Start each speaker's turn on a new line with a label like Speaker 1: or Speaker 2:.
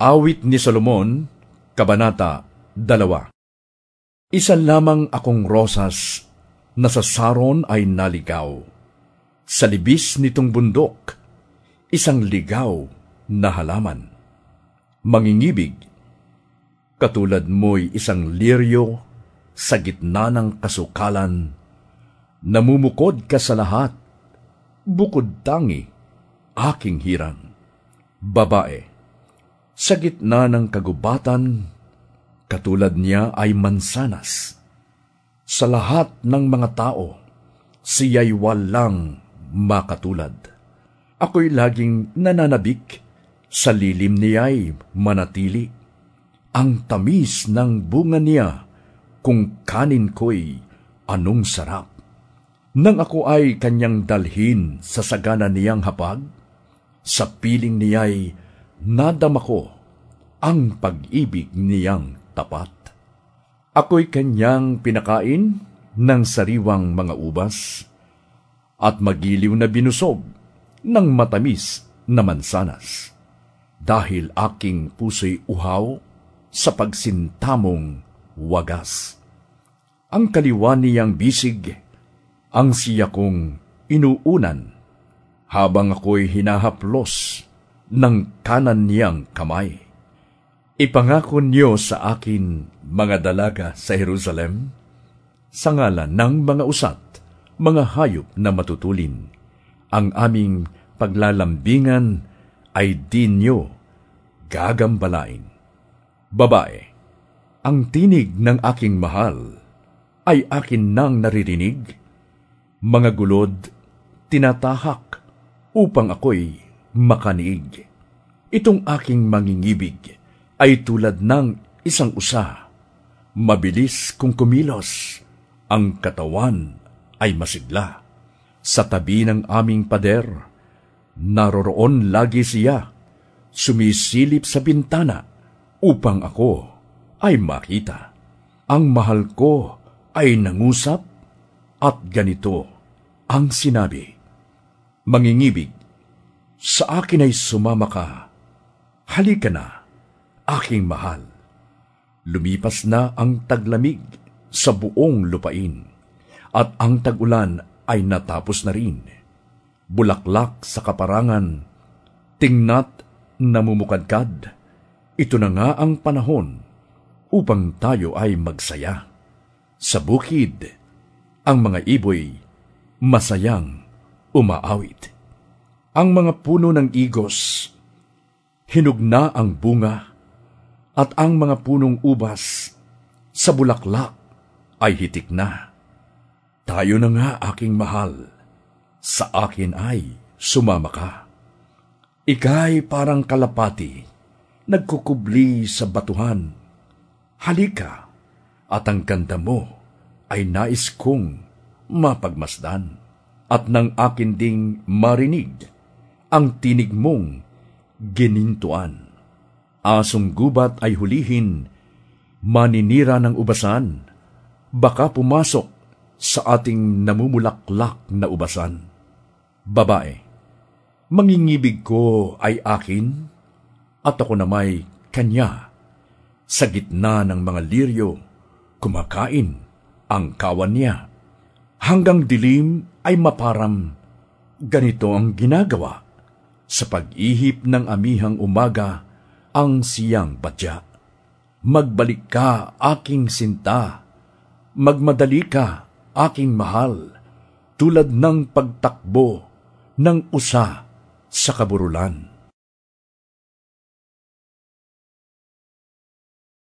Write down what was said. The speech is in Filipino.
Speaker 1: Awit ni Solomon, Kabanata 2 Isa lamang akong rosas na sa saron ay naligaw. Sa libis nitong bundok, isang ligaw na halaman. Mangingibig, katulad mo'y isang liryo sa gitna ng kasukalan, namumukod ka sa lahat, bukod tangi, aking hirang. Babae, sa gitna ng kagubatan, katulad niya ay mansanas. Sa lahat ng mga tao, siya'y walang makatulad. Ako'y laging nananabik, sa lilim niya'y manatili. Ang tamis ng bunga niya, kung kanin ko'y anong sarap. Nang ako ay kanyang dalhin sa sagana niyang hapag, sa piling niya'y nadama ko ang pag-ibig niyang tapat. Ako'y kanyang pinakain ng sariwang mga ubas at magiliw na binusog ng matamis na mansanas. Dahil aking puso'y uhaw sa pagsintamong wagas. Ang kaliwa niyang bisig, ang siya kong inuunan habang ako'y hinahaplos ng kanan niyang kamay. Ipangako niyo sa akin, mga dalaga sa Jerusalem, sa ngalan ng mga usat, mga hayop na matutulin, ang aming paglalambingan ay di niyo gagambalain. Babae, ang tinig ng aking mahal ay akin nang naririnig, mga gulod, tinatahak upang ako'y makaniig. Itong aking mangingibig ay tulad ng isang usa. Mabilis kung kumilos, ang katawan ay masigla. Sa tabi ng aming pader, naroroon lagi siya, sumisilip sa bintana upang ako ay makita. Ang mahal ko ay nangusap at ganito ang sinabi, mangingibig, sa akin ay sumama ka. Halika na, aking mahal. Lumipas na ang taglamig sa buong lupain, at ang tagulan ay natapos na rin. Bulaklak sa kaparangan, tingnat namumukadkad, ito na nga ang panahon upang tayo ay magsaya. Sa bukid, ang mga iboy masayang umaawit. Ang mga puno ng igos, hinugna ang bunga, at ang mga punong ubas sa bulaklak ay hitik na. Tayo na nga aking mahal, sa akin ay sumama ka. Ika'y parang kalapati, nagkukubli sa batuhan. Halika, at ang ganda mo ay nais kong mapagmasdan at ng akin ding marinig ang tinig mong ginintuan. Asong gubat ay hulihin, maninira ng ubasan, baka pumasok sa ating namumulaklak na ubasan. Babae, mangingibig ko ay akin, at ako na may kanya. Sa gitna ng mga liryo, kumakain ang kawan niya hanggang dilim ay maparam. Ganito ang ginagawa sa pag-ihip ng amihang umaga ang siyang batya. Magbalik ka, aking sinta. Magmadali ka, aking mahal, tulad ng pagtakbo ng usa sa kaburulan.